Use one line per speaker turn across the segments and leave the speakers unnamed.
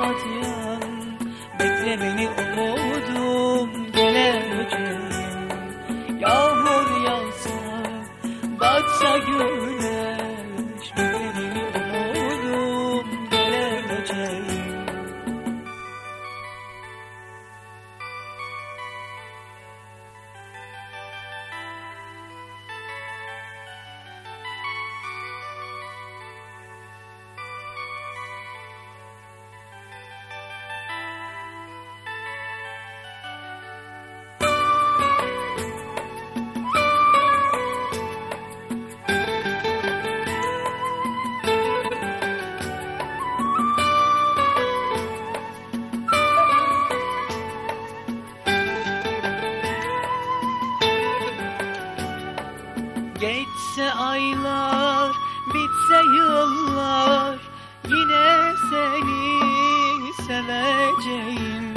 papatyam Bekle beni umudum geleceğim Yağmur yağsa batsa güneş Geçse aylar, bitse yıllar Yine seni seveceğim.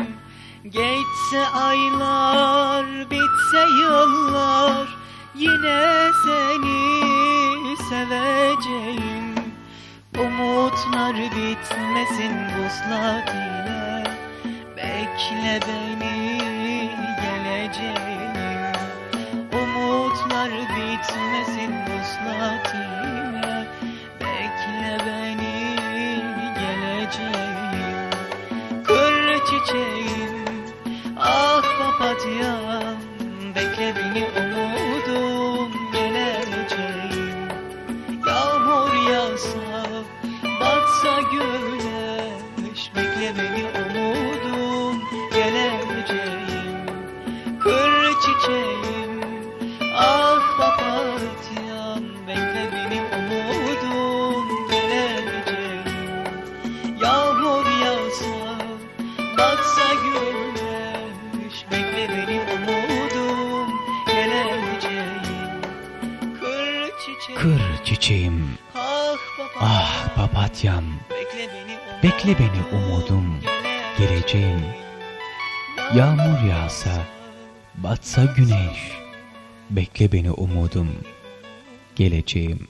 Geçse aylar, bitse yıllar Yine seni seveceğim. Umutlar bitmesin vuslat ile Bekle beni bitmesin vuslat ile Bekle beni geleceğim. Kır çiçeğim ah papatyam Bekle beni umudum geleceğim Yağmur yağsa batsa güneş. Bekle beni Kır çiçeğim, ah papatyam.
Bekle beni umudum, geleceğim. Yağmur yağsa, batsa güneş, bekle beni umudum, geleceğim.